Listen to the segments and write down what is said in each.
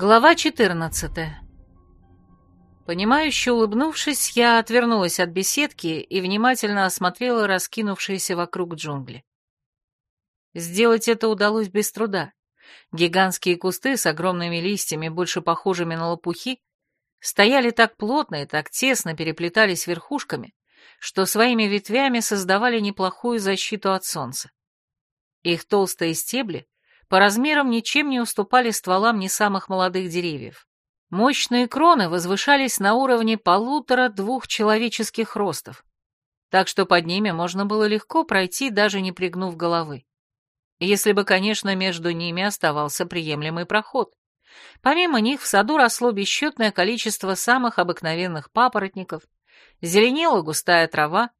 Глава 14 Понимающе улыбнувшись, я отвернулась от беседки и внимательно осмотрела раскинувшиеся вокруг джунгли. Сделать это удалось без труда. Гигантские кусты с огромными листьями, больше похожими на лопухи, стояли так плотно и так тесно переплетались верхушками, что своими ветвями создавали неплохую защиту от солнца. Их толстые стебли по размерам ничем не уступали стволам не самых молодых деревьев. Мощные кроны возвышались на уровне полутора-двух человеческих ростов, так что под ними можно было легко пройти, даже не пригнув головы. Если бы, конечно, между ними оставался приемлемый проход. Помимо них в саду росло бесчетное количество самых обыкновенных папоротников, зеленела густая трава,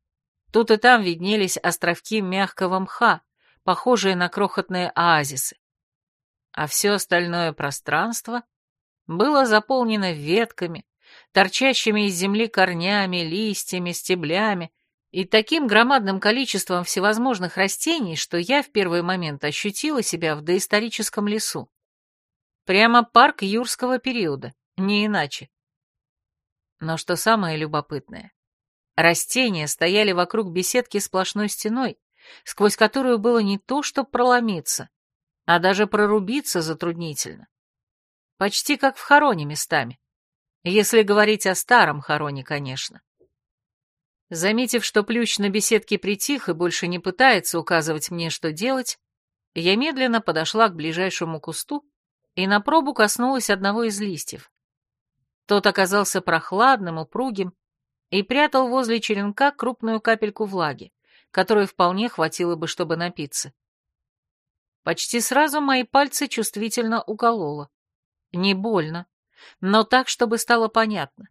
тут и там виднелись островки мягкого мха, похожие на крохотные оазисы. А все остальное пространство было заполнено ветками, торчащими из земли корнями, листьями, стеблями и таким громадным количеством всевозможных растений, что я в первый момент ощутила себя в доисторическом лесу. Прямо парк юрского периода, не иначе. Но что самое любопытное, растения стояли вокруг беседки сплошной стеной, сквозь которую было не то, что проломиться, а даже прорубиться затруднительно. Почти как в хороне местами. Если говорить о старом хороне, конечно. Заметив, что плющ на беседке притих и больше не пытается указывать мне, что делать, я медленно подошла к ближайшему кусту и на пробу коснулась одного из листьев. Тот оказался прохладным, упругим и прятал возле черенка крупную капельку влаги, которой вполне хватило бы, чтобы напиться. Почти сразу мои пальцы чувствительно укололо. Не больно, но так, чтобы стало понятно.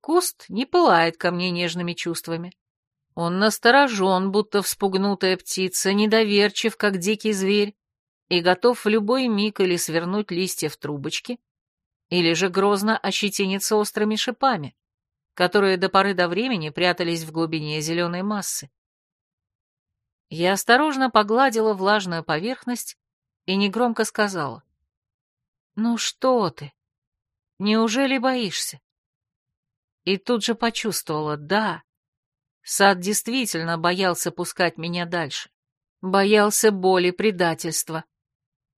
Куст не пылает ко мне нежными чувствами. Он насторожен, будто вспугнутая птица, недоверчив, как дикий зверь, и готов в любой миг или свернуть листья в трубочки, или же грозно ощетиниться острыми шипами, которые до поры до времени прятались в глубине зеленой массы. Я осторожно погладила влажную поверхность и негромко сказала. «Ну что ты? Неужели боишься?» И тут же почувствовала, да, сад действительно боялся пускать меня дальше. Боялся боли, предательства.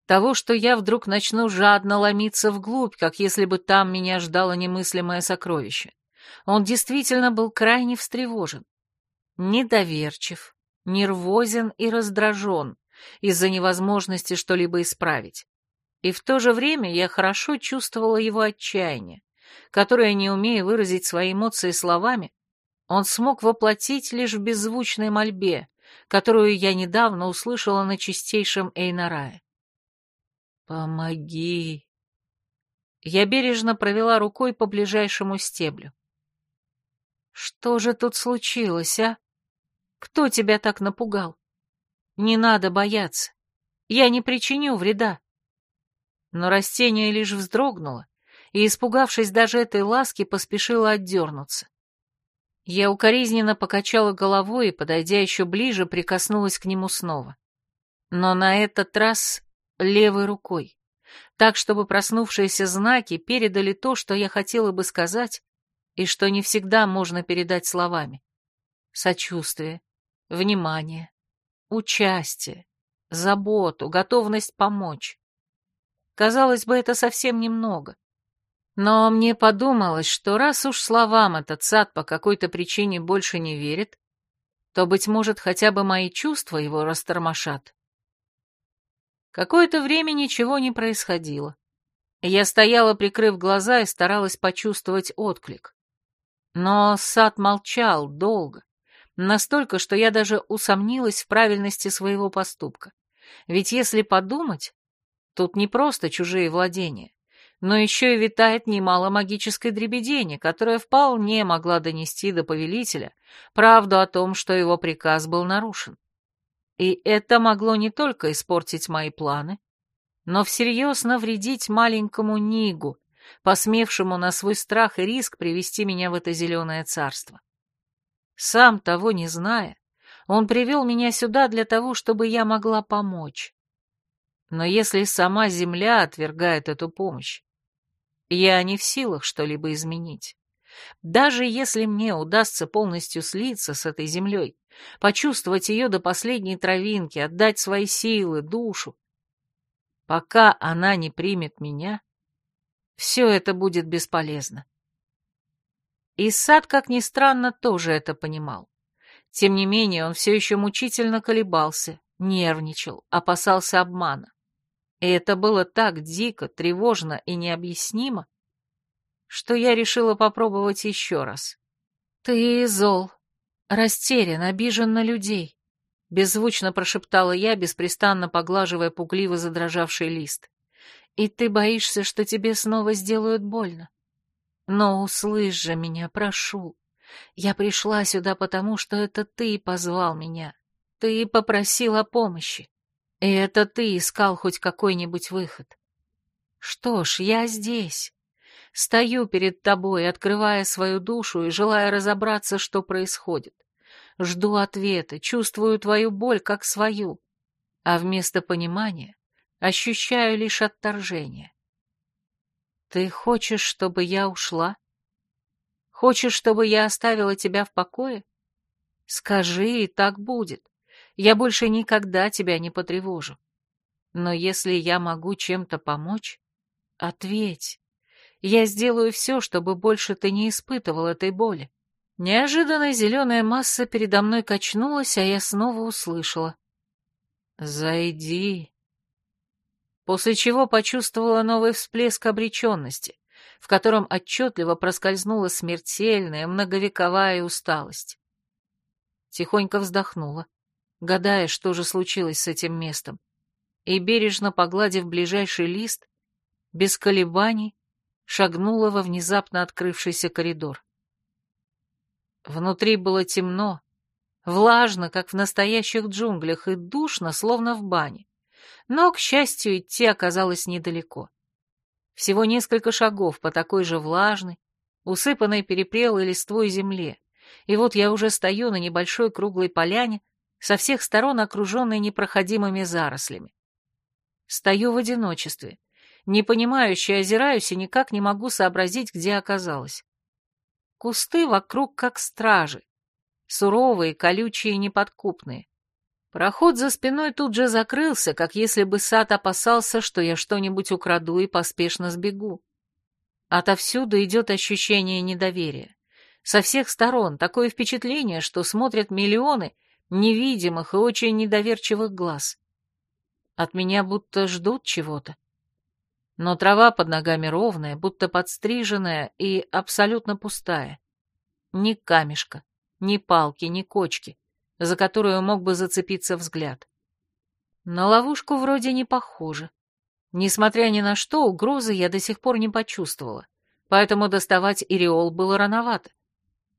Того, что я вдруг начну жадно ломиться вглубь, как если бы там меня ждало немыслимое сокровище. Он действительно был крайне встревожен. Недоверчив, нервозен и раздражен из-за невозможности что-либо исправить. И в то же время я хорошо чувствовала его отчаяние, которое, не умея выразить свои эмоции словами, он смог воплотить лишь в беззвучной мольбе, которую я недавно услышала на чистейшем Эйнарае. «Помоги!» Я бережно провела рукой по ближайшему стеблю. «Что же тут случилось, а? Кто тебя так напугал? Не надо бояться. Я не причиню вреда но растение лишь вздрогнуло и, испугавшись даже этой ласки, поспешило отдернуться. Я укоризненно покачала головой и, подойдя еще ближе, прикоснулась к нему снова. Но на этот раз левой рукой, так, чтобы проснувшиеся знаки передали то, что я хотела бы сказать, и что не всегда можно передать словами. Сочувствие, внимание, участие, заботу, готовность помочь. Казалось бы, это совсем немного. Но мне подумалось, что раз уж словам этот сад по какой-то причине больше не верит, то, быть может, хотя бы мои чувства его растормошат. Какое-то время ничего не происходило. Я стояла, прикрыв глаза, и старалась почувствовать отклик. Но сад молчал долго, настолько, что я даже усомнилась в правильности своего поступка. Ведь если подумать, Тут не просто чужие владения, но еще и витает немало магической дребедени, которая вполне могла донести до повелителя правду о том, что его приказ был нарушен. И это могло не только испортить мои планы, но всерьез навредить маленькому Нигу, посмевшему на свой страх и риск привести меня в это зеленое царство. Сам того не зная, он привел меня сюда для того, чтобы я могла помочь. Но если сама Земля отвергает эту помощь, Я не в силах что-либо изменить. Даже если мне удастся полностью слиться с этой землей, почувствовать ее до последней травинки, отдать свои силы, душу, пока она не примет меня, все это будет бесполезно. И сад, как ни странно, тоже это понимал. Тем не менее, он все еще мучительно колебался, нервничал, опасался обмана. И это было так дико, тревожно и необъяснимо, что я решила попробовать еще раз. «Ты зол, растерян, обижен на людей», — беззвучно прошептала я, беспрестанно поглаживая пугливо задрожавший лист. «И ты боишься, что тебе снова сделают больно. Но услышь же меня, прошу. Я пришла сюда потому, что это ты позвал меня. Ты попросил о помощи. И это ты искал хоть какой-нибудь выход. Что ж, я здесь. Стою перед тобой, открывая свою душу и желая разобраться, что происходит. Жду ответа, чувствую твою боль как свою, а вместо понимания ощущаю лишь отторжение. Ты хочешь, чтобы я ушла? Хочешь, чтобы я оставила тебя в покое? Скажи, и так будет. Я больше никогда тебя не потревожу. Но если я могу чем-то помочь, ответь. Я сделаю все, чтобы больше ты не испытывал этой боли. Неожиданно зеленая масса передо мной качнулась, а я снова услышала. «Зайди». После чего почувствовала новый всплеск обреченности, в котором отчетливо проскользнула смертельная, многовековая усталость. Тихонько вздохнула, гадая, что же случилось с этим местом, и, бережно погладив ближайший лист, без колебаний шагнула во внезапно открывшийся коридор. Внутри было темно, влажно, как в настоящих джунглях, и душно, словно в бане. Но, к счастью, идти оказалось недалеко. Всего несколько шагов по такой же влажной, усыпанной перепрелой листвой земле, и вот я уже стою на небольшой круглой поляне, со всех сторон окруженной непроходимыми зарослями. Стою в одиночестве, непонимающе озираюсь и никак не могу сообразить, где оказалась. Кусты вокруг как стражи, суровые, колючие и неподкупные. Проход за спиной тут же закрылся, как если бы сад опасался, что я что-нибудь украду и поспешно сбегу. Отовсюду идет ощущение недоверия. Со всех сторон такое впечатление, что смотрят миллионы невидимых и очень недоверчивых глаз. От меня будто ждут чего-то. Но трава под ногами ровная, будто подстриженная и абсолютно пустая. Ни камешка, ни палки, ни кочки за которую мог бы зацепиться взгляд. На ловушку вроде не похоже. Несмотря ни на что, угрозы я до сих пор не почувствовала, поэтому доставать иреол было рановато.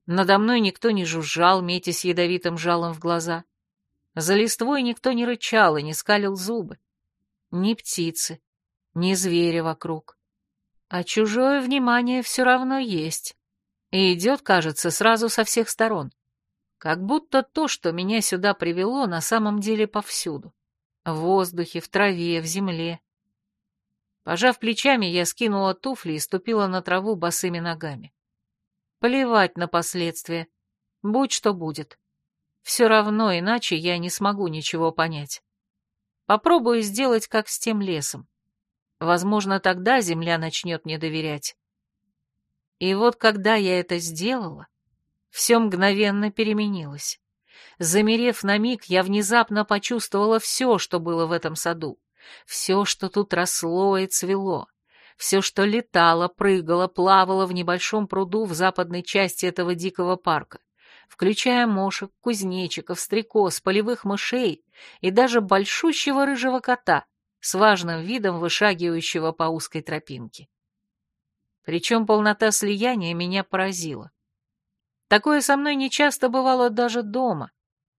Надо мной никто не жужжал, метясь ядовитым жалом в глаза. За листвой никто не рычал и не скалил зубы. Ни птицы, ни зверя вокруг. А чужое внимание все равно есть. И идет, кажется, сразу со всех сторон. Как будто то, что меня сюда привело, на самом деле повсюду. В воздухе, в траве, в земле. Пожав плечами, я скинула туфли и ступила на траву босыми ногами. Плевать на последствия. Будь что будет. Все равно, иначе я не смогу ничего понять. Попробую сделать, как с тем лесом. Возможно, тогда земля начнет мне доверять. И вот когда я это сделала, все мгновенно переменилось. Замерев на миг, я внезапно почувствовала все, что было в этом саду. Все, что тут росло и цвело. Все, что летало, прыгало, плавало в небольшом пруду в западной части этого дикого парка, включая мошек, кузнечиков, стрекоз, полевых мышей и даже большущего рыжего кота с важным видом вышагивающего по узкой тропинке. Причем полнота слияния меня поразила. Такое со мной нечасто бывало даже дома,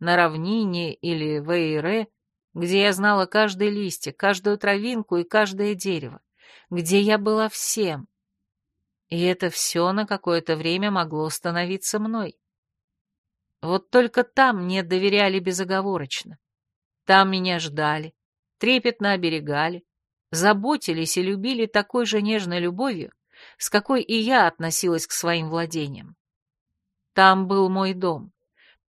на равнине или в Эйре, где я знала каждый листик, каждую травинку и каждое дерево, где я была всем. И это все на какое-то время могло становиться мной. Вот только там мне доверяли безоговорочно. Там меня ждали, трепетно оберегали, заботились и любили такой же нежной любовью, с какой и я относилась к своим владениям. Там был мой дом.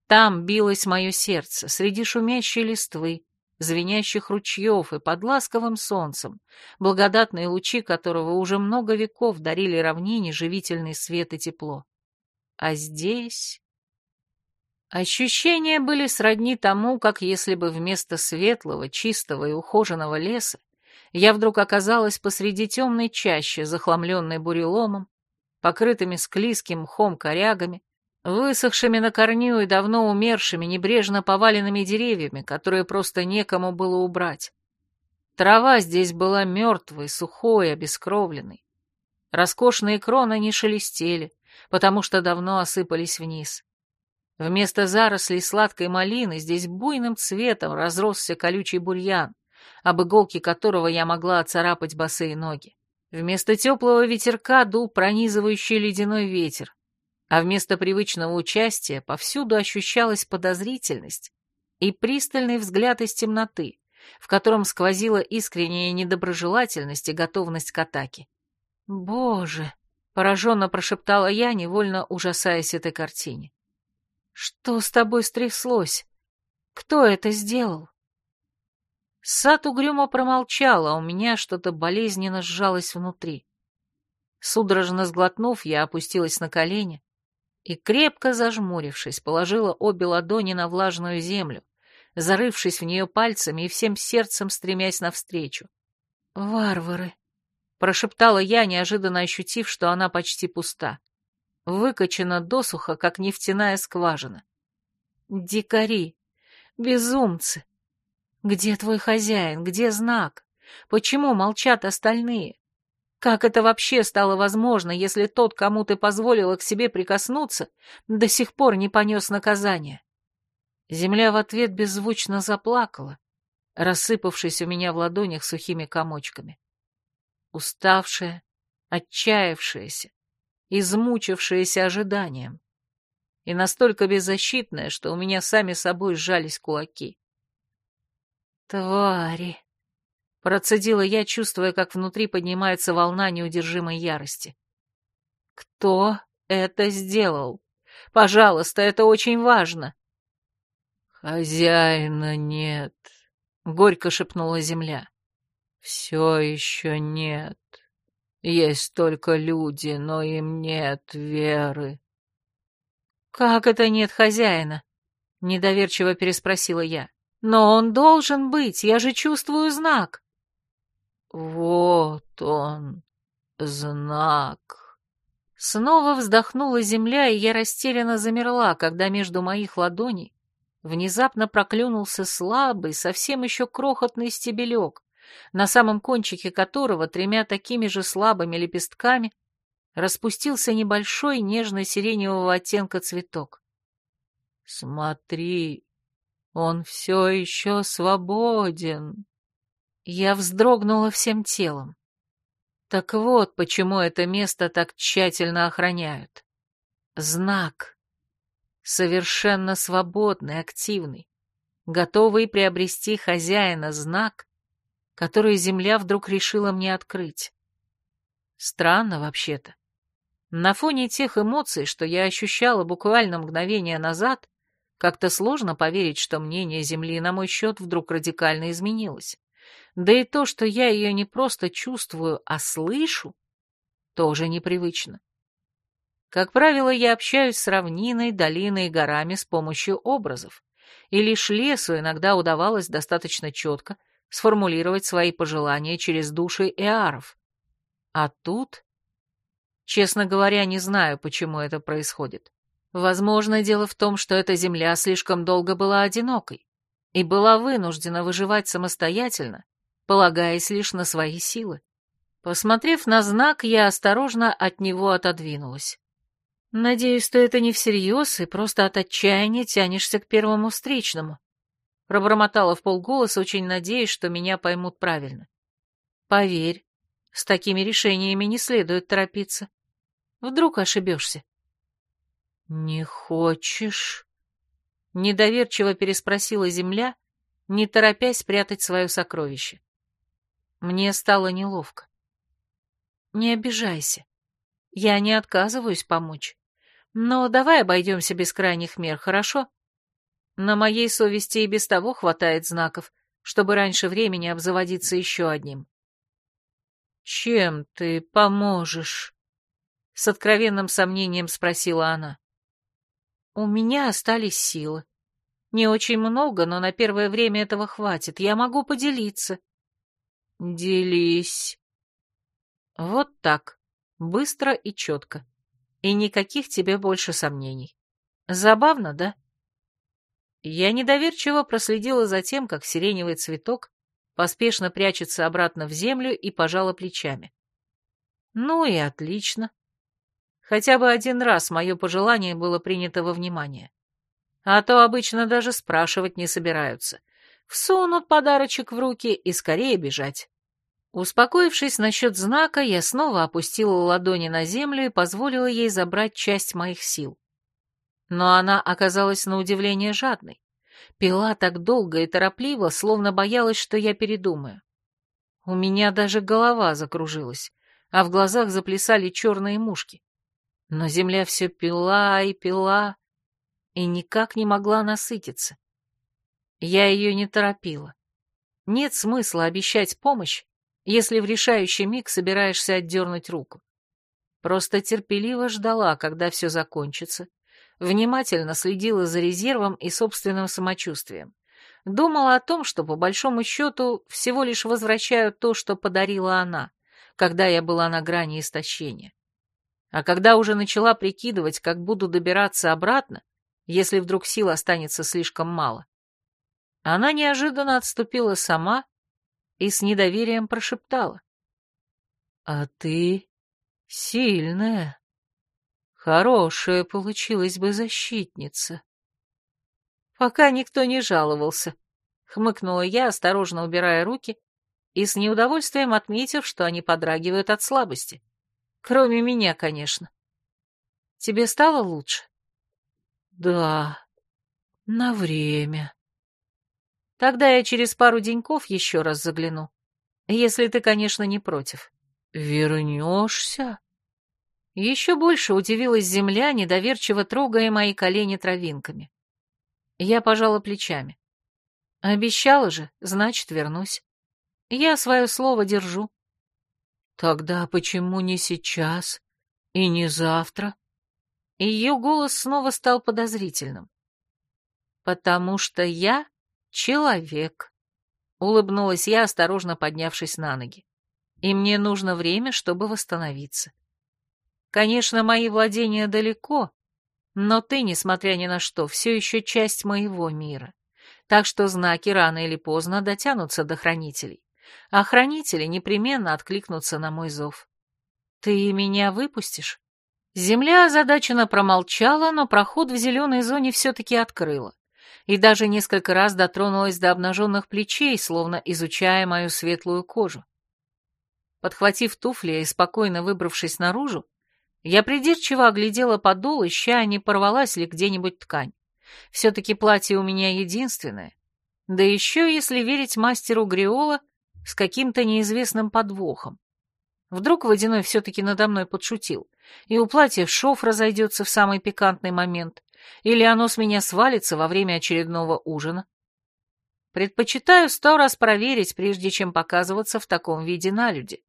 Там билось мое сердце, среди шумящей листвы, звенящих ручьев и под ласковым солнцем, благодатные лучи которого уже много веков дарили равнине живительный свет и тепло. А здесь... Ощущения были сродни тому, как если бы вместо светлого, чистого и ухоженного леса я вдруг оказалась посреди темной чащи, захламленной буреломом, покрытыми склизким мхом корягами, высохшими на корню и давно умершими, небрежно поваленными деревьями, которые просто некому было убрать. Трава здесь была мертвой, сухой, обескровленной. Роскошные кроны не шелестели, потому что давно осыпались вниз. Вместо зарослей сладкой малины здесь буйным цветом разросся колючий бурьян, об иголке которого я могла оцарапать босые ноги. Вместо теплого ветерка дул пронизывающий ледяной ветер, а вместо привычного участия повсюду ощущалась подозрительность и пристальный взгляд из темноты, в котором сквозила искренняя недоброжелательность и готовность к атаке. «Боже!» — пораженно прошептала я, невольно ужасаясь этой картине. «Что с тобой стряслось? Кто это сделал?» Сад угрюмо промолчал, а у меня что-то болезненно сжалось внутри. Судорожно сглотнув, я опустилась на колени и, крепко зажмурившись, положила обе ладони на влажную землю, зарывшись в нее пальцами и всем сердцем стремясь навстречу. «Варвары!» — прошептала я, неожиданно ощутив, что она почти пуста. Выкачана досуха, как нефтяная скважина. «Дикари! Безумцы! Где твой хозяин? Где знак? Почему молчат остальные? Как это вообще стало возможно, если тот, кому ты позволила к себе прикоснуться, до сих пор не понес наказание? Земля в ответ беззвучно заплакала, рассыпавшись у меня в ладонях сухими комочками. Уставшая, отчаявшаяся, измучившаяся ожиданием. И настолько беззащитная, что у меня сами собой сжались кулаки. «Твари!» — процедила я, чувствуя, как внутри поднимается волна неудержимой ярости. «Кто это сделал? Пожалуйста, это очень важно!» «Хозяина нет», — горько шепнула земля. «Все еще нет. Есть только люди, но им нет веры». «Как это нет хозяина?» — недоверчиво переспросила я. Но он должен быть, я же чувствую знак. Вот он, знак. Снова вздохнула земля, и я растерянно замерла, когда между моих ладоней внезапно проклюнулся слабый, совсем еще крохотный стебелек, на самом кончике которого тремя такими же слабыми лепестками распустился небольшой нежно-сиреневого оттенка цветок. «Смотри, он все еще свободен. Я вздрогнула всем телом. Так вот, почему это место так тщательно охраняют. Знак. Совершенно свободный, активный, готовый приобрести хозяина знак, который земля вдруг решила мне открыть. Странно вообще-то. На фоне тех эмоций, что я ощущала буквально мгновение назад, как-то сложно поверить, что мнение Земли на мой счет вдруг радикально изменилось. Да и то, что я ее не просто чувствую, а слышу, тоже непривычно. Как правило, я общаюсь с равниной, долиной и горами с помощью образов, и лишь лесу иногда удавалось достаточно четко сформулировать свои пожелания через души эаров. А тут... Честно говоря, не знаю, почему это происходит. Возможно, дело в том, что эта земля слишком долго была одинокой и была вынуждена выживать самостоятельно, полагаясь лишь на свои силы. Посмотрев на знак, я осторожно от него отодвинулась. «Надеюсь, что это не всерьез, и просто от отчаяния тянешься к первому встречному», пробормотала в полголоса, очень надеясь, что меня поймут правильно. «Поверь, с такими решениями не следует торопиться. Вдруг ошибешься». «Не хочешь?» — недоверчиво переспросила земля, не торопясь спрятать свое сокровище. Мне стало неловко. «Не обижайся», Я не отказываюсь помочь. Но давай обойдемся без крайних мер, хорошо? На моей совести и без того хватает знаков, чтобы раньше времени обзаводиться еще одним. «Чем ты поможешь?» — с откровенным сомнением спросила она. «У меня остались силы. Не очень много, но на первое время этого хватит. Я могу поделиться». «Делись». Вот так, быстро и четко. И никаких тебе больше сомнений. Забавно, да? Я недоверчиво проследила за тем, как сиреневый цветок поспешно прячется обратно в землю и пожала плечами. Ну и отлично. Хотя бы один раз мое пожелание было принято во внимание. А то обычно даже спрашивать не собираются. Всунут подарочек в руки и скорее бежать. Успокоившись насчет знака, я снова опустила ладони на землю и позволила ей забрать часть моих сил. Но она оказалась на удивление жадной. Пила так долго и торопливо, словно боялась, что я передумаю. У меня даже голова закружилась, а в глазах заплясали черные мушки. Но земля все пила и пила, и никак не могла насытиться. Я ее не торопила. Нет смысла обещать помощь, если в решающий миг собираешься отдернуть руку. Просто терпеливо ждала, когда все закончится, внимательно следила за резервом и собственным самочувствием. Думала о том, что, по большому счету, всего лишь возвращаю то, что подарила она, когда я была на грани истощения. А когда уже начала прикидывать, как буду добираться обратно, если вдруг сил останется слишком мало, она неожиданно отступила сама и с недоверием прошептала. «А ты сильная. Хорошая получилась бы защитница». «Пока никто не жаловался», — хмыкнула я, осторожно убирая руки и с неудовольствием отметив, что они подрагивают от слабости. Кроме меня, конечно. «Тебе стало лучше?» «Да, на время», Тогда я через пару деньков еще раз загляну. Если ты, конечно, не против. Вернешься? Еще больше удивилась земля, недоверчиво трогая мои колени травинками. Я пожала плечами. Обещала же, значит, вернусь. Я свое слово держу. Тогда почему не сейчас и не завтра? Ее голос снова стал подозрительным. Потому что я «Человек», — улыбнулась я, осторожно поднявшись на ноги. «И мне нужно время, чтобы восстановиться. Конечно, мои владения далеко, но ты, несмотря ни на что, все еще часть моего мира. Так что знаки рано или поздно дотянутся до хранителей, а хранители непременно откликнутся на мой зов. Ты меня выпустишь?» Земля озадаченно промолчала, но проход в зеленой зоне все-таки открыла и даже несколько раз дотронулась до обнаженных плечей, словно изучая мою светлую кожу. Подхватив туфли и спокойно выбравшись наружу, я придирчиво оглядела подол, ища, не порвалась ли где-нибудь ткань. Все-таки платье у меня единственное. Да еще, если верить мастеру Гриола, с каким-то неизвестным подвохом. Вдруг Водяной все-таки надо мной подшутил, и у платья шов разойдется в самый пикантный момент. Или оно с меня свалится во время очередного ужина? Предпочитаю сто раз проверить, прежде чем показываться в таком виде на люди.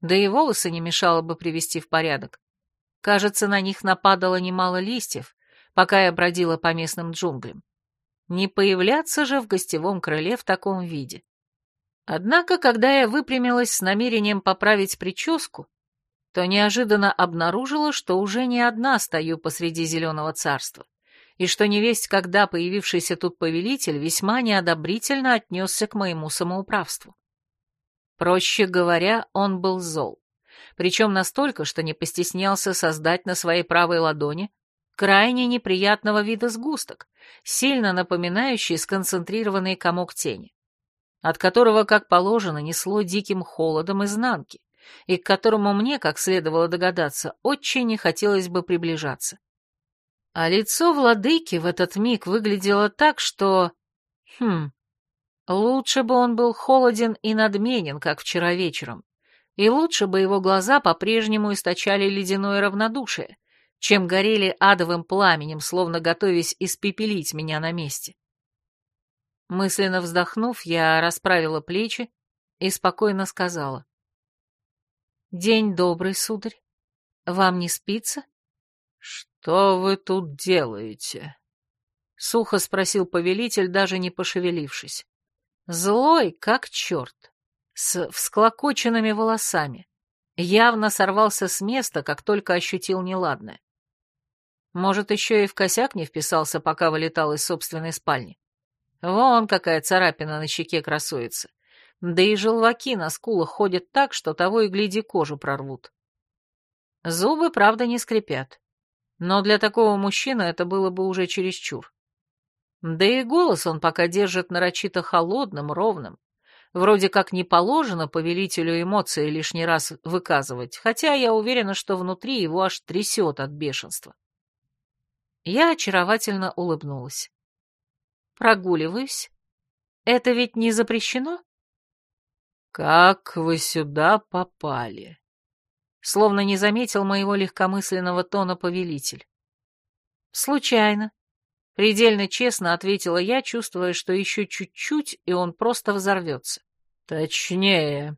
Да и волосы не мешало бы привести в порядок. Кажется, на них нападало немало листьев, пока я бродила по местным джунглям. Не появляться же в гостевом крыле в таком виде. Однако, когда я выпрямилась с намерением поправить прическу, то неожиданно обнаружила, что уже не одна стою посреди зеленого царства, и что невесть, когда появившийся тут повелитель весьма неодобрительно отнесся к моему самоуправству. Проще говоря, он был зол, причем настолько, что не постеснялся создать на своей правой ладони крайне неприятного вида сгусток, сильно напоминающий сконцентрированный комок тени, от которого, как положено, несло диким холодом изнанки, и к которому мне, как следовало догадаться, очень не хотелось бы приближаться. А лицо владыки в этот миг выглядело так, что... Хм... Лучше бы он был холоден и надменен, как вчера вечером, И лучше бы его глаза по-прежнему источали ледяное равнодушие, чем горели адовым пламенем, словно готовясь испепелить меня на месте. Мысленно вздохнув, я расправила плечи и спокойно сказала. «День добрый, сударь. Вам не спится?» «Что вы тут делаете?» Сухо спросил повелитель, даже не пошевелившись. Злой, как черт, с всклокоченными волосами. Явно сорвался с места, как только ощутил неладное. Может, еще и в косяк не вписался, пока вылетал из собственной спальни. Вон какая царапина на щеке красуется. Да и желваки на скулах ходят так, что того и гляди кожу прорвут. Зубы, правда, не скрипят. Но для такого мужчины это было бы уже чересчур. Да и голос он пока держит нарочито холодным, ровным. Вроде как не положено повелителю эмоции лишний раз выказывать, хотя я уверена, что внутри его аж трясет от бешенства. Я очаровательно улыбнулась. Прогуливаюсь. Это ведь не запрещено? Как вы сюда попали? Словно не заметил моего легкомысленного тона повелитель. Случайно. Предельно честно ответила я, чувствуя, что еще чуть-чуть, и он просто взорвется. Точнее.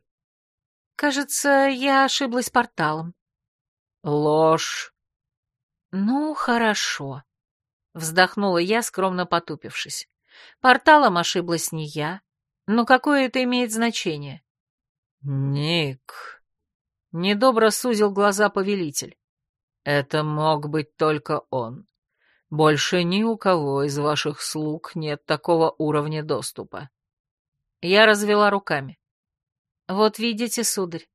Кажется, я ошиблась порталом. Ложь. Ну, хорошо. Вздохнула я, скромно потупившись. Порталом ошиблась не я. Но какое это имеет значение? Ник. Недобро сузил глаза повелитель. Это мог быть только он. Больше ни у кого из ваших слуг нет такого уровня доступа. Я развела руками. Вот видите, сударь,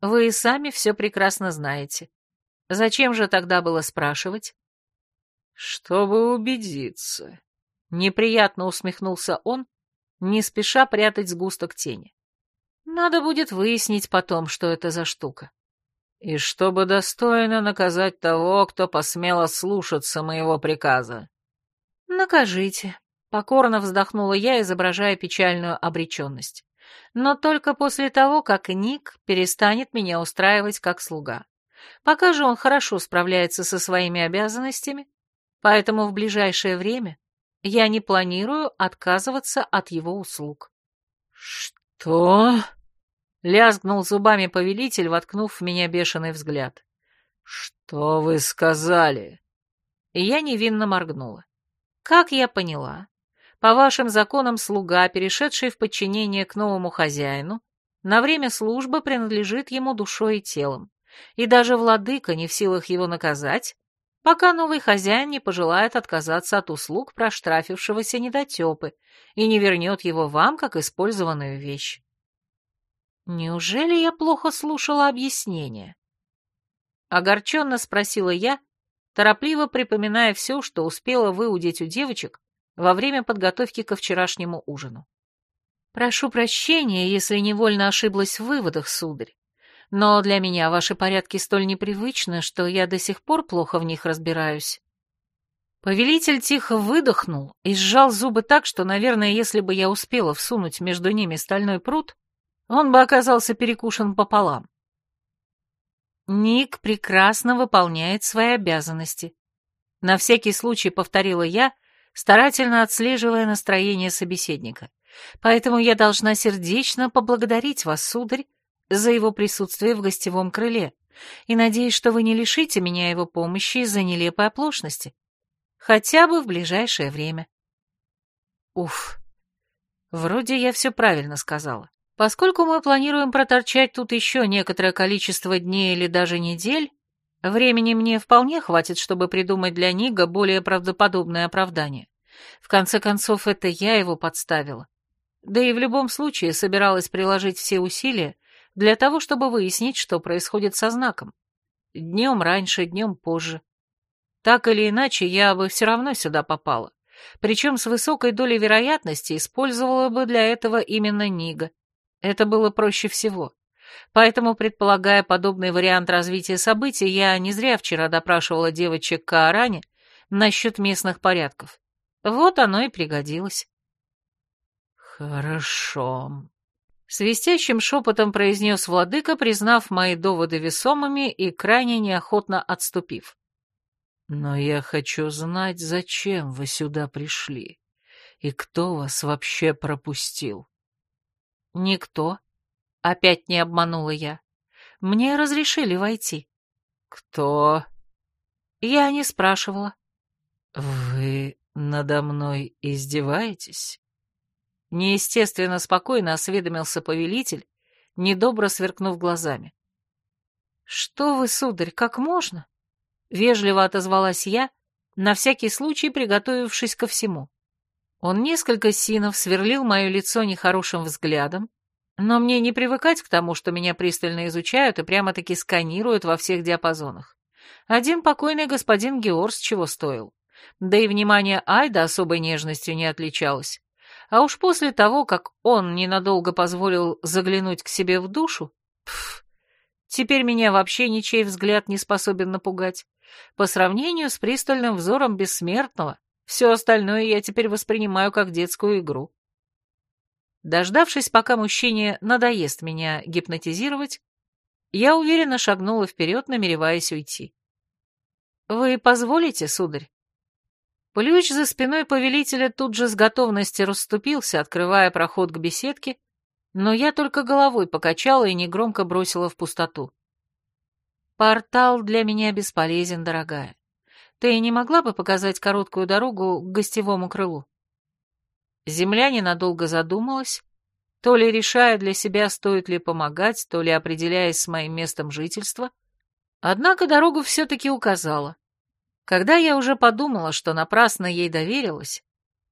вы и сами все прекрасно знаете. Зачем же тогда было спрашивать? Чтобы убедиться. Неприятно усмехнулся он, не спеша прятать сгусток тени. Надо будет выяснить потом, что это за штука и чтобы достойно наказать того, кто посмел слушаться моего приказа. Накажите, покорно вздохнула я, изображая печальную обреченность. Но только после того, как Ник перестанет меня устраивать как слуга. Пока же он хорошо справляется со своими обязанностями, поэтому в ближайшее время я не планирую отказываться от его услуг. «Что?» Лязгнул зубами повелитель, воткнув в меня бешеный взгляд. «Что вы сказали?» И я невинно моргнула. «Как я поняла, по вашим законам слуга, перешедший в подчинение к новому хозяину, на время службы принадлежит ему душой и телом, и даже владыка не в силах его наказать, пока новый хозяин не пожелает отказаться от услуг проштрафившегося недотепы и не вернет его вам как использованную вещь. Неужели я плохо слушала объяснение? Огорченно спросила я, торопливо припоминая все, что успела выудить у девочек во время подготовки ко вчерашнему ужину. Прошу прощения, если невольно ошиблась в выводах, сударь, но для меня ваши порядки столь непривычны, что я до сих пор плохо в них разбираюсь. Повелитель тихо выдохнул и сжал зубы так, что, наверное, если бы я успела всунуть между ними стальной пруд, он бы оказался перекушен пополам. Ник прекрасно выполняет свои обязанности. На всякий случай повторила я, старательно отслеживая настроение собеседника. Поэтому я должна сердечно поблагодарить вас, сударь, за его присутствие в гостевом крыле, и надеюсь, что вы не лишите меня его помощи из-за нелепой оплошности. Хотя бы в ближайшее время. Уф, вроде я все правильно сказала. Поскольку мы планируем проторчать тут еще некоторое количество дней или даже недель, времени мне вполне хватит, чтобы придумать для Нига более правдоподобное оправдание. В конце концов, это я его подставила. Да и в любом случае собиралась приложить все усилия для того, чтобы выяснить, что происходит со знаком. Днем раньше, днем позже. Так или иначе, я бы все равно сюда попала. Причем с высокой долей вероятности использовала бы для этого именно Нига. Это было проще всего. Поэтому, предполагая подобный вариант развития событий, я не зря вчера допрашивала девочек Кааране насчет местных порядков. Вот оно и пригодилось. «Хорошо», Свистящим шепотом произнес владыка, признав мои доводы весомыми и крайне неохотно отступив. «Но я хочу знать, зачем вы сюда пришли, и кто вас вообще пропустил?» «Никто», — опять не обманула я. «Мне разрешили войти». «Кто?» Я не спрашивала. «Вы надо мной издеваетесь?» Неестественно спокойно осведомился повелитель, недобро сверкнув глазами. «Что вы, сударь, как можно?» Вежливо отозвалась я, на всякий случай приготовившись ко всему. Он несколько синов сверлил мое лицо нехорошим взглядом, но мне не привыкать к тому, что меня пристально изучают и прямо-таки сканируют во всех диапазонах. Один покойный господин Георс чего стоил. Да и внимание Айда особой нежностью не отличалось. А уж после того, как он ненадолго позволил заглянуть к себе в душу, пф, теперь меня вообще ничей взгляд не способен напугать. По сравнению с пристальным взором бессмертного, все остальное я теперь воспринимаю как детскую игру. Дождавшись, пока мужчине надоест меня гипнотизировать, я уверенно шагнула вперед, намереваясь уйти. «Вы позволите, сударь?» Плющ за спиной повелителя тут же с готовностью расступился, открывая проход к беседке, но я только головой покачала и негромко бросила в пустоту. «Портал для меня бесполезен, дорогая. Ты не могла бы показать короткую дорогу к гостевому крылу?» Земля ненадолго задумалась, то ли решая для себя, стоит ли помогать, то ли определяясь с моим местом жительства, однако дорогу все-таки указала. Когда я уже подумала, что напрасно ей доверилась,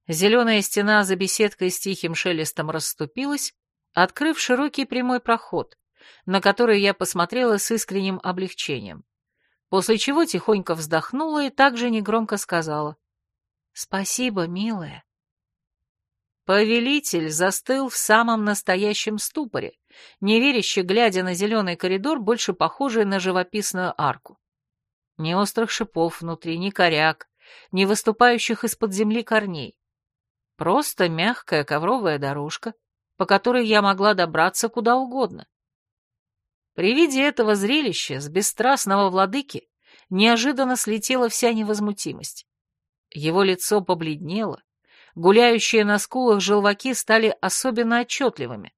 зеленая стена за беседкой с тихим шелестом расступилась, открыв широкий прямой проход, на который я посмотрела с искренним облегчением, после чего тихонько вздохнула и также негромко сказала «Спасибо, милая». Повелитель застыл в самом настоящем ступоре, неверяще глядя на зеленый коридор, больше похожий на живописную арку. Ни острых шипов внутри, ни коряк, ни выступающих из-под земли корней. Просто мягкая ковровая дорожка, по которой я могла добраться куда угодно. При виде этого зрелища с бесстрастного владыки неожиданно слетела вся невозмутимость. Его лицо побледнело, гуляющие на скулах желваки стали особенно отчетливыми.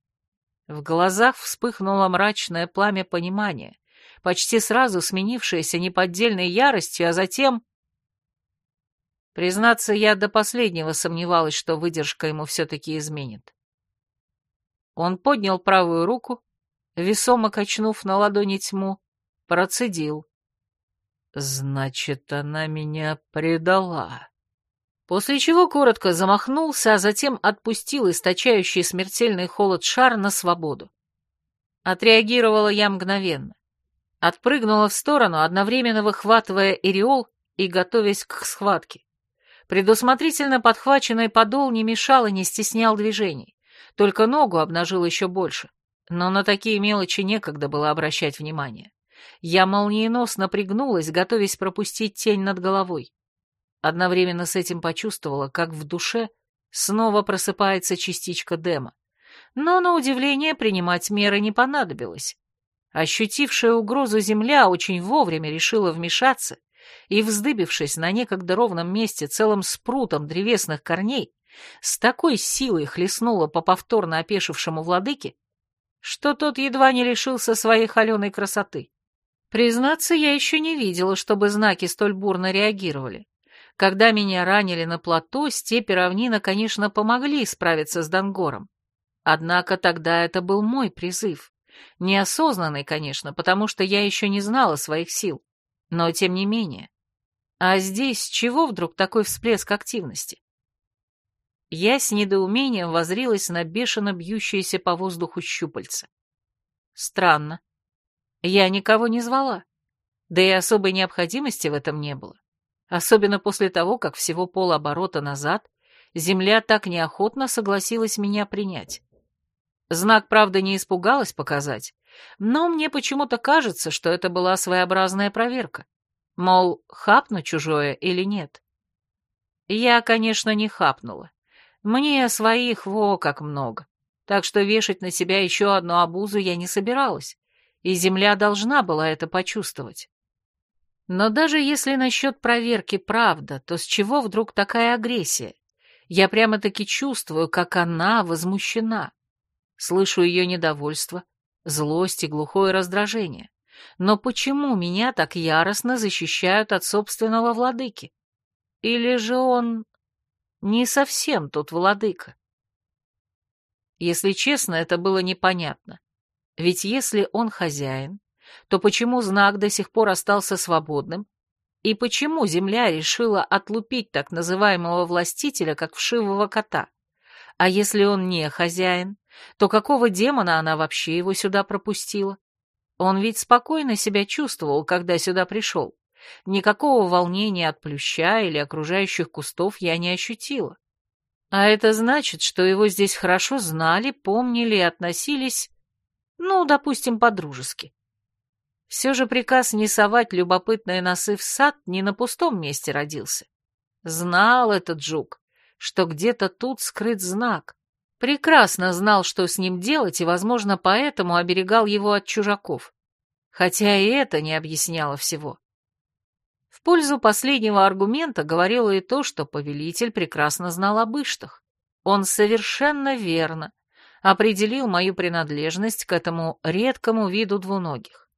В глазах вспыхнуло мрачное пламя понимания, почти сразу сменившаяся неподдельной яростью, а затем... Признаться, я до последнего сомневалась, что выдержка ему все-таки изменит. Он поднял правую руку, весомо качнув на ладони тьму, процедил. «Значит, она меня предала». После чего коротко замахнулся, а затем отпустил источающий смертельный холод шар на свободу. Отреагировала я мгновенно. Отпрыгнула в сторону, одновременно выхватывая эриол и готовясь к схватке. Предусмотрительно подхваченный подол не мешал и не стеснял движений, только ногу обнажил еще больше. Но на такие мелочи некогда было обращать внимание. Я молниеносно пригнулась, готовясь пропустить тень над головой. Одновременно с этим почувствовала, как в душе снова просыпается частичка Дема. Но, на удивление, принимать меры не понадобилось. Ощутившая угрозу земля очень вовремя решила вмешаться и, вздыбившись на некогда ровном месте целым спрутом древесных корней, с такой силой хлестнула по повторно опешившему владыке, что тот едва не лишился своей холеной красоты. Признаться, я еще не видела, чтобы знаки столь бурно реагировали. Когда меня ранили на плато, степи равнина, конечно, помогли справиться с Дангором. Однако тогда это был мой призыв. Неосознанный, конечно, потому что я еще не знала своих сил, но тем не менее. А здесь чего вдруг такой всплеск активности? Я с недоумением возрилась на бешено бьющиеся по воздуху щупальца. Странно. Я никого не звала. Да и особой необходимости в этом не было. Особенно после того, как всего полоборота назад Земля так неохотно согласилась меня принять. Знак, правда, не испугалась показать, но мне почему-то кажется, что это была своеобразная проверка. Мол, хапну чужое или нет. Я, конечно, не хапнула. Мне своих во как много. так что вешать на себя еще одну обузу я не собиралась, и земля должна была это почувствовать. Но даже если насчет проверки правда, то с чего вдруг такая агрессия? Я прямо-таки чувствую, как она возмущена. Слышу ее недовольство, злость и глухое раздражение. Но почему меня так яростно защищают от собственного владыки? Или же он не совсем тут владыка? Если честно, это было непонятно. Ведь если он хозяин, то почему знак до сих пор остался свободным? И почему земля решила отлупить так называемого властителя, как вшивого кота? А если он не хозяин, то какого демона она вообще его сюда пропустила? Он ведь спокойно себя чувствовал, когда сюда пришел. Никакого волнения от плюща или окружающих кустов я не ощутила. А это значит, что его здесь хорошо знали, помнили и относились, ну, допустим, по-дружески. Все же приказ не совать любопытные носы в сад не на пустом месте родился. Знал этот жук, что где-то тут скрыт знак. Прекрасно знал, что с ним делать, и, возможно, поэтому оберегал его от чужаков. Хотя и это не объясняло всего. В пользу последнего аргумента говорило и то, что повелитель прекрасно знал об Иштах. Он совершенно верно определил мою принадлежность к этому редкому виду двуногих.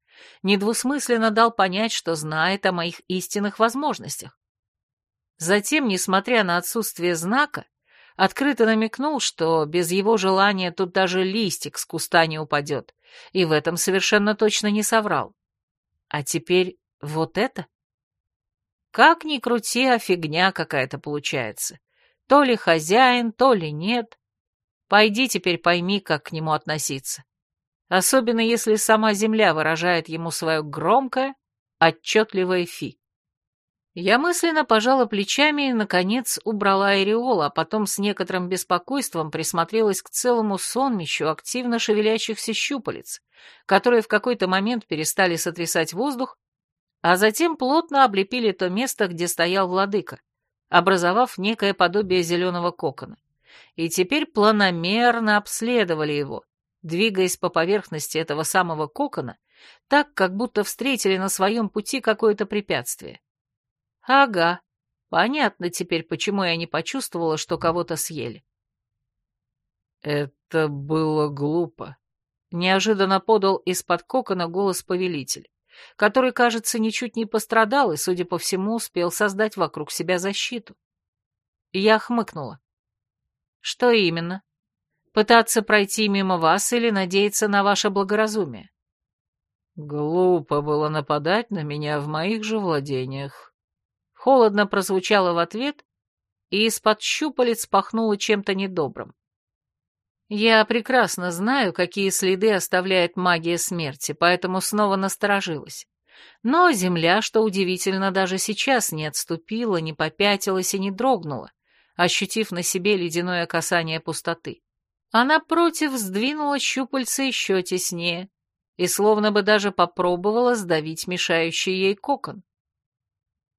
Недвусмысленно дал понять, что знает о моих истинных возможностях. Затем, несмотря на отсутствие знака, открыто намекнул, что без его желания тут даже листик с куста не упадет, и в этом совершенно точно не соврал. А теперь вот это? Как ни крути, а фигня какая-то получается. То ли хозяин, то ли нет. Пойди теперь пойми, как к нему относиться. Особенно если сама земля выражает ему свое громкое, отчетливое фи. Я мысленно пожала плечами и, наконец, убрала ореол, а потом с некоторым беспокойством присмотрелась к целому сонмищу активно шевелящихся щупалец, которые в какой-то момент перестали сотрясать воздух, а затем плотно облепили то место, где стоял владыка, образовав некое подобие зеленого кокона и теперь планомерно обследовали его, двигаясь по поверхности этого самого кокона, так, как будто встретили на своем пути какое-то препятствие. Ага, понятно теперь, почему я не почувствовала, что кого-то съели. Это было глупо. Неожиданно подал из-под кокона голос повелитель, который, кажется, ничуть не пострадал и, судя по всему, успел создать вокруг себя защиту. Я хмыкнула. Что именно? Пытаться пройти мимо вас или надеяться на ваше благоразумие? Глупо было нападать на меня в моих же владениях. Холодно прозвучало в ответ, и из-под щупалец пахнуло чем-то недобрым. Я прекрасно знаю, какие следы оставляет магия смерти, поэтому снова насторожилась. Но земля, что удивительно, даже сейчас не отступила, не попятилась и не дрогнула, ощутив на себе ледяное касание пустоты. Она против сдвинула щупальца еще теснее и словно бы даже попробовала сдавить мешающий ей кокон.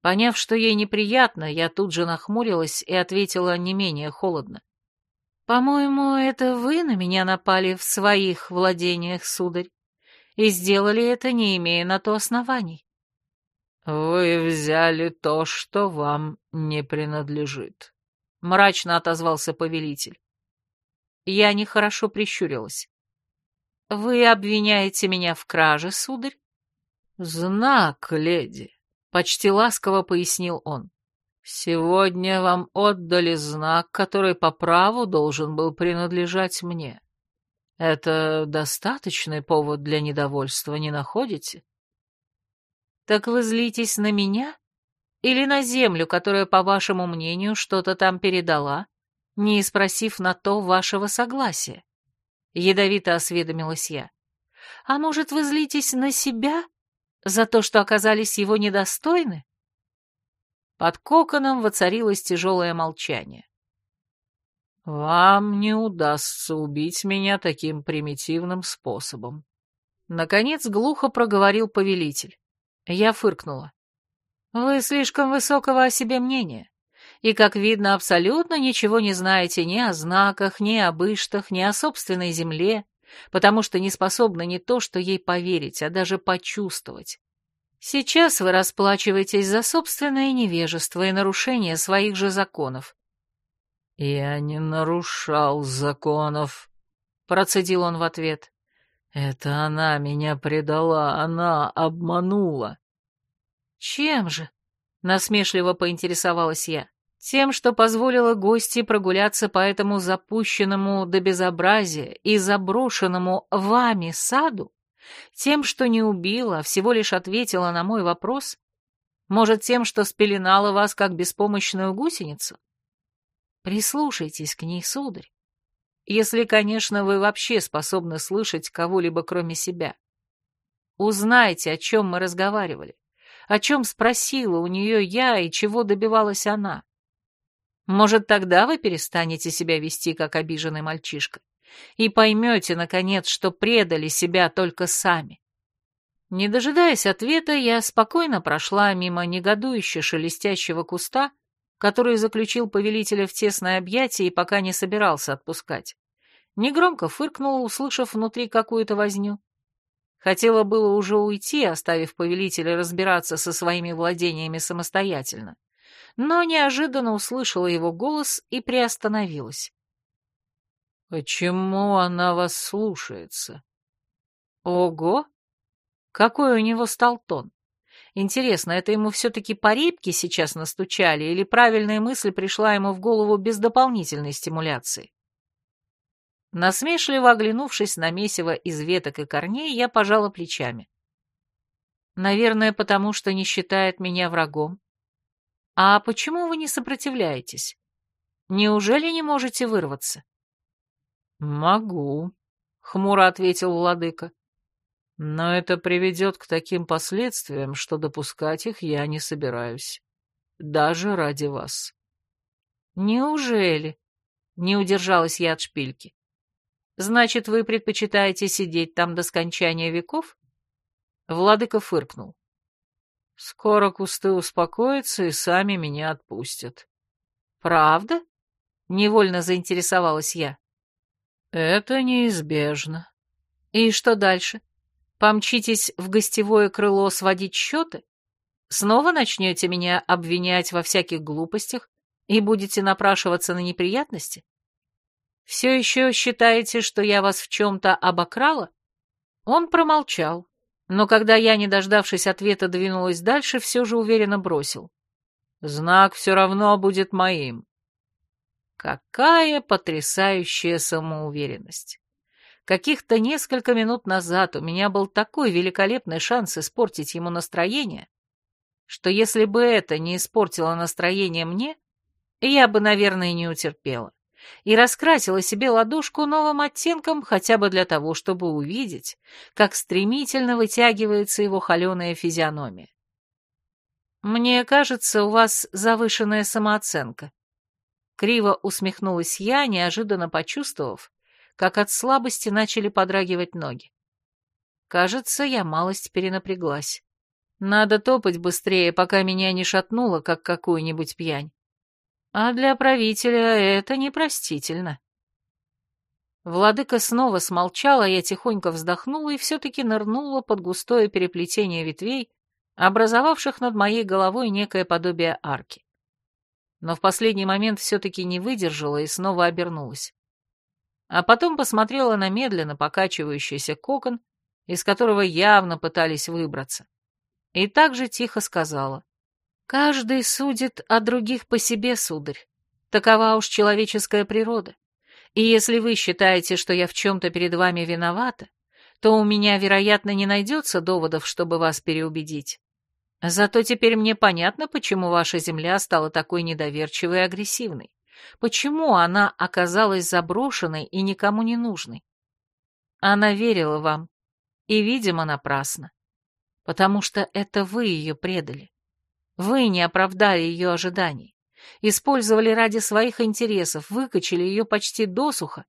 Поняв, что ей неприятно, я тут же нахмурилась и ответила не менее холодно. «По-моему, это вы на меня напали в своих владениях, сударь, и сделали это, не имея на то оснований». «Вы взяли то, что вам не принадлежит», — мрачно отозвался повелитель. Я нехорошо прищурилась. «Вы обвиняете меня в краже, сударь?» «Знак, леди», — почти ласково пояснил он. «Сегодня вам отдали знак, который по праву должен был принадлежать мне. Это достаточный повод для недовольства, не находите?» «Так вы злитесь на меня?» Или на землю, которая, по вашему мнению, что-то там передала, не спросив на то вашего согласия? Ядовито осведомилась я. А может, вы злитесь на себя за то, что оказались его недостойны? Под коконом воцарилось тяжелое молчание. «Вам не удастся убить меня таким примитивным способом», — наконец глухо проговорил повелитель. Я фыркнула. «Вы слишком высокого о себе мнения. И, как видно, абсолютно ничего не знаете ни о знаках, ни об иштах, ни о собственной земле, потому что не способны не то, что ей поверить, а даже почувствовать. Сейчас вы расплачиваетесь за собственное невежество и нарушение своих же законов. «Я не нарушал законов», — процедил он в ответ. «Это она меня предала, она обманула». «Чем же?» — насмешливо поинтересовалась я. «Тем, что позволила гости прогуляться по этому запущенному до безобразия и заброшенному вами саду? Тем, что не убила, а всего лишь ответила на мой вопрос? Может, тем, что спеленала вас как беспомощную гусеницу? Прислушайтесь к ней, сударь. Если, конечно, вы вообще способны слышать кого-либо кроме себя. Узнайте, о чем мы разговаривали о чем спросила у нее я и чего добивалась она. Может, тогда вы перестанете себя вести, как обиженный мальчишка, и поймете, наконец, что предали себя только сами. Не дожидаясь ответа, я спокойно прошла мимо негодующе шелестящего куста, который заключил повелителя в тесное объятие и пока не собирался отпускать. Негромко фыркнула, услышав внутри какую-то возню, Хотела было уже уйти, оставив повелителя разбираться со своими владениями самостоятельно, но неожиданно услышала его голос и приостановилась. «Почему она вас слушается?» «Ого! Какой у него стал тон! Интересно, это ему все-таки по репке сейчас настучали, или правильная мысль пришла ему в голову без дополнительной стимуляции?» Насмешливо оглянувшись на месиво из веток и корней, я пожала плечами. Наверное, потому что не считает меня врагом. А почему вы не сопротивляетесь? Неужели не можете вырваться? Могу, хмуро ответил владыка. Но это приведет к таким последствиям, что допускать их я не собираюсь. Даже ради вас. Неужели? Не удержалась я от шпильки. Значит, вы предпочитаете сидеть там до скончания веков? Владыка фыркнул. Скоро кусты успокоятся и сами меня отпустят. Правда? Невольно заинтересовалась я. Это неизбежно. И что дальше? Помчитесь в гостевое крыло сводить счеты? Снова начнете меня обвинять во всяких глупостях и будете напрашиваться на неприятности? Все еще считаете, что я вас в чем-то обокрала?» Он промолчал, но когда я, не дождавшись ответа, двинулась дальше, все же уверенно бросил. «Знак все равно будет моим». Какая потрясающая самоуверенность! Каких-то несколько минут назад у меня был такой великолепный шанс испортить ему настроение, что если бы это не испортило настроение мне, я бы, наверное, не утерпела и раскрасила себе ладошку новым оттенком хотя бы для того, чтобы увидеть, как стремительно вытягивается его холеная физиономия. «Мне кажется, у вас завышенная самооценка». Криво усмехнулась я, неожиданно почувствовав, как от слабости начали подрагивать ноги. Кажется, я малость перенапряглась. Надо топать быстрее, пока меня не шатнуло, как какую-нибудь пьянь. А для правителя это непростительно. Владыка снова смолчал, а я тихонько вздохнула и все-таки нырнула под густое переплетение ветвей, образовавших над моей головой некое подобие арки. Но в последний момент все-таки не выдержала и снова обернулась. А потом посмотрела на медленно покачивающийся кокон, из которого явно пытались выбраться. И также тихо сказала. Каждый судит о других по себе, сударь. Такова уж человеческая природа. И если вы считаете, что я в чем-то перед вами виновата, то у меня, вероятно, не найдется доводов, чтобы вас переубедить. Зато теперь мне понятно, почему ваша земля стала такой недоверчивой и агрессивной. Почему она оказалась заброшенной и никому не нужной. Она верила вам, и, видимо, напрасно. Потому что это вы ее предали. Вы не оправдали ее ожиданий, использовали ради своих интересов, выкачали ее почти досуха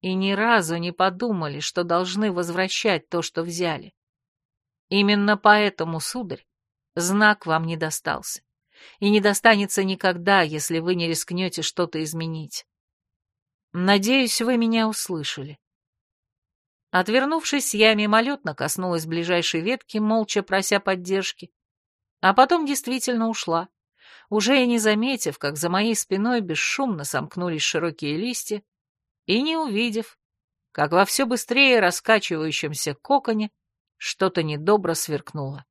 и ни разу не подумали, что должны возвращать то, что взяли. Именно поэтому, сударь, знак вам не достался. и не достанется никогда, если вы не рискнете что-то изменить. Надеюсь, вы меня услышали. Отвернувшись, я мимолетно коснулась ближайшей ветки, молча прося поддержки, а потом действительно ушла, уже и не заметив, как за моей спиной бесшумно сомкнулись широкие листья, и не увидев, как во все быстрее раскачивающемся коконе что-то недобро сверкнуло.